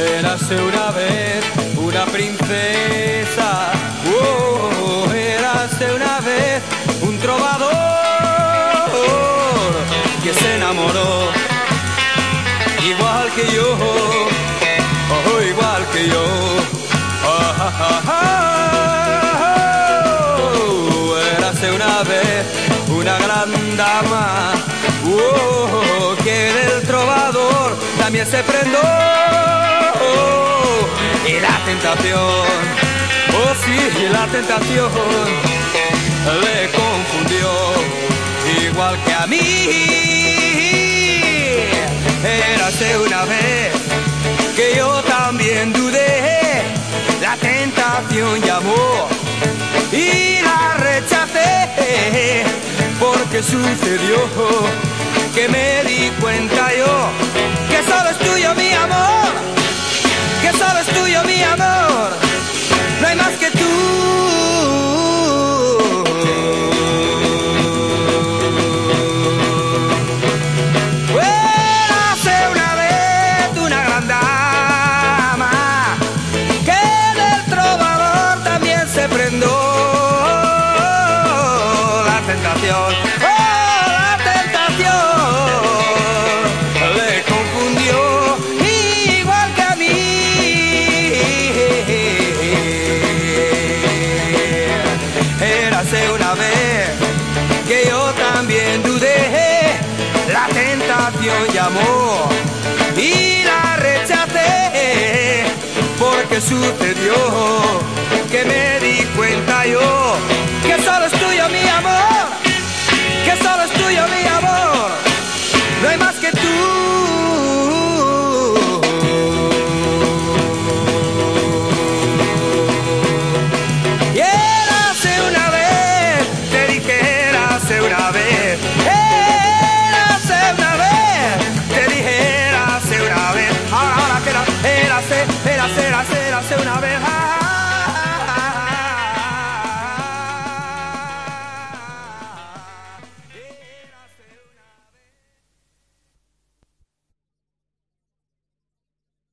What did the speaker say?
Érase una vez una princesa, oh, érase una vez un trovador que se enamoró. Igual que yo, oh, igual que yo. Ah, ah, oh, érase una vez una gran dama, oh, que del trovador también se prendó y la tentación, oh sí, la tentación le confundió. Igual que a mí. Érase una vez que yo también dudé, la tentación llamó y la rechacé porque sucedió que me di cuenta tentación. ¡Oh, la tentación! Le confundió igual que a mí. Érase una vez que yo también dudé, la tentación llamó y la rechacé, porque sucedió que me di cuenta yo no hay más que